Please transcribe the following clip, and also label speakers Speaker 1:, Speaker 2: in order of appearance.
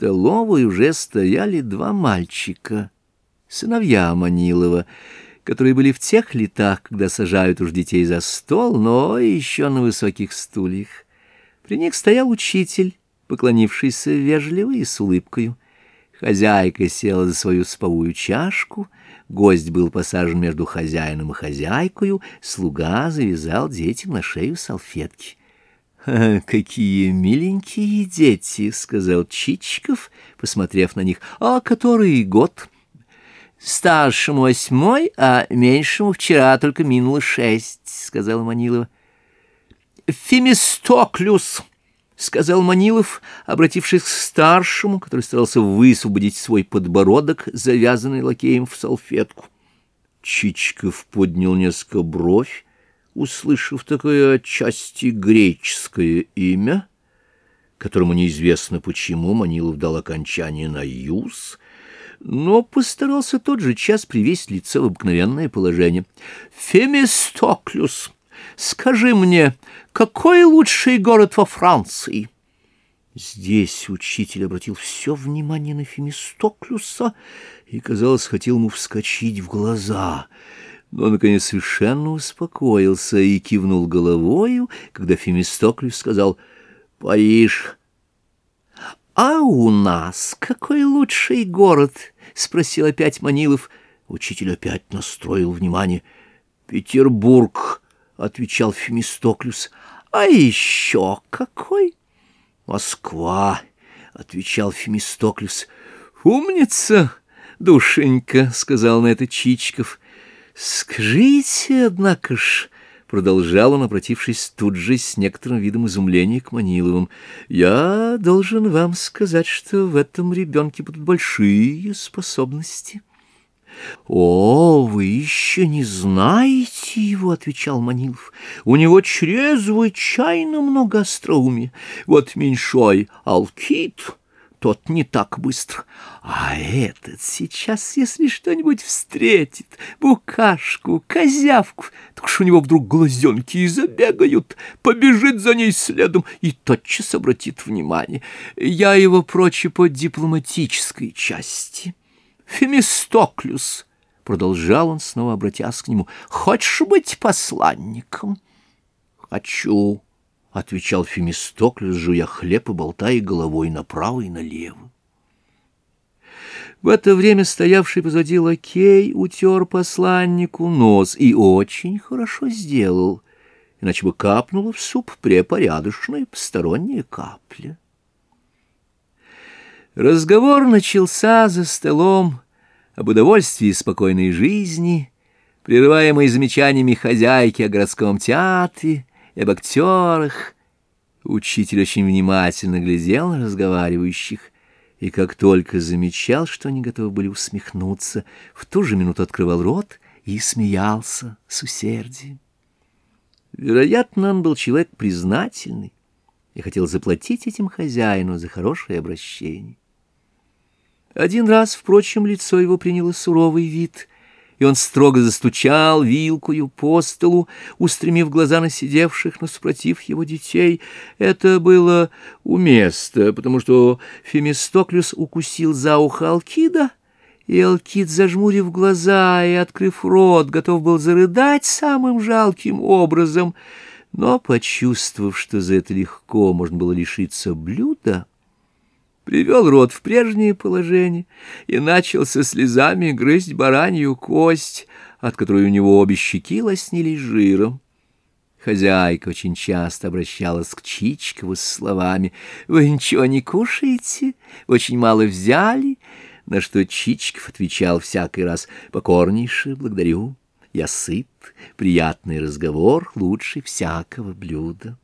Speaker 1: столовой уже стояли два мальчика, сыновья Манилова, которые были в тех летах, когда сажают уж детей за стол, но еще на высоких стульях. При них стоял учитель, поклонившийся вежливо и с улыбкою. Хозяйка села за свою сповую чашку, гость был посажен между хозяином и хозяйкою, слуга завязал детям на шею салфетки. «Какие миленькие дети!» — сказал Чичиков, посмотрев на них. «А который год?» «Старшему восьмой, а меньшему вчера только минуло шесть», — сказала Манилова. «Фемистоклюс!» — сказал Манилов, обратившись к старшему, который старался высвободить свой подбородок, завязанный лакеем в салфетку. Чичиков поднял несколько бровь, услышав такое отчасти греческое имя, которому неизвестно почему Манилов дал окончание на «юз», но постарался тот же час привести лицо в обыкновенное положение. «Фемистоклюс, скажи мне, какой лучший город во Франции?» Здесь учитель обратил все внимание на Фемистоклюса и, казалось, хотел ему вскочить в глаза — но, наконец, совершенно успокоился и кивнул головою, когда Фемистоклюс сказал «Париж». «А у нас какой лучший город?» — спросил опять Манилов. Учитель опять настроил внимание. «Петербург», — отвечал Фемистоклюс. «А еще какой?» «Москва», — отвечал Фемистоклюс. «Умница, душенька», — сказал на это Чичиков. «Скажите, однако ж...» — продолжал он, обратившись тут же с некоторым видом изумления к Маниловым. «Я должен вам сказать, что в этом ребенке будут большие способности». «О, вы еще не знаете его», — отвечал Манилов. «У него чрезвычайно много остроумия. Вот меньшой Алкит...» тот не так быстро. А этот сейчас, если что-нибудь встретит, букашку, козявку, так уж у него вдруг глазенки и забегают, побежит за ней следом и тотчас обратит внимание. Я его проче по дипломатической части. Фемистоклюс, — продолжал он, снова обратясь к нему, — хочешь быть посланником? Хочу. — отвечал Фемистокль, жуя хлеб и болтая головой направо и налево. В это время стоявший позади лакей утер посланнику нос и очень хорошо сделал, иначе бы капнула в суп препорядочная посторонняя капля. Разговор начался за столом об удовольствии спокойной жизни, прерываемый замечаниями хозяйки о городском театре, и об актерах. Учитель очень внимательно глядел на разговаривающих, и как только замечал, что они готовы были усмехнуться, в ту же минуту открывал рот и смеялся с усердием. Вероятно, он был человек признательный и хотел заплатить этим хозяину за хорошее обращение. Один раз, впрочем, лицо его приняло суровый вид — и он строго застучал вилкою по столу, устремив глаза на сидевших наспротив его детей. Это было уместно, потому что Фемистоклюс укусил за ухо Алкида, и Алкид, зажмурив глаза и открыв рот, готов был зарыдать самым жалким образом, но, почувствовав, что за это легко можно было лишиться блюда, привел рот в прежнее положение и начал со слезами грызть баранью кость, от которой у него обе щеки лоснились жиром. Хозяйка очень часто обращалась к Чичкову с словами «Вы ничего не кушаете? Очень мало взяли?» На что Чичков отвечал всякий раз «Покорнейше, благодарю, я сыт, приятный разговор лучше всякого блюда».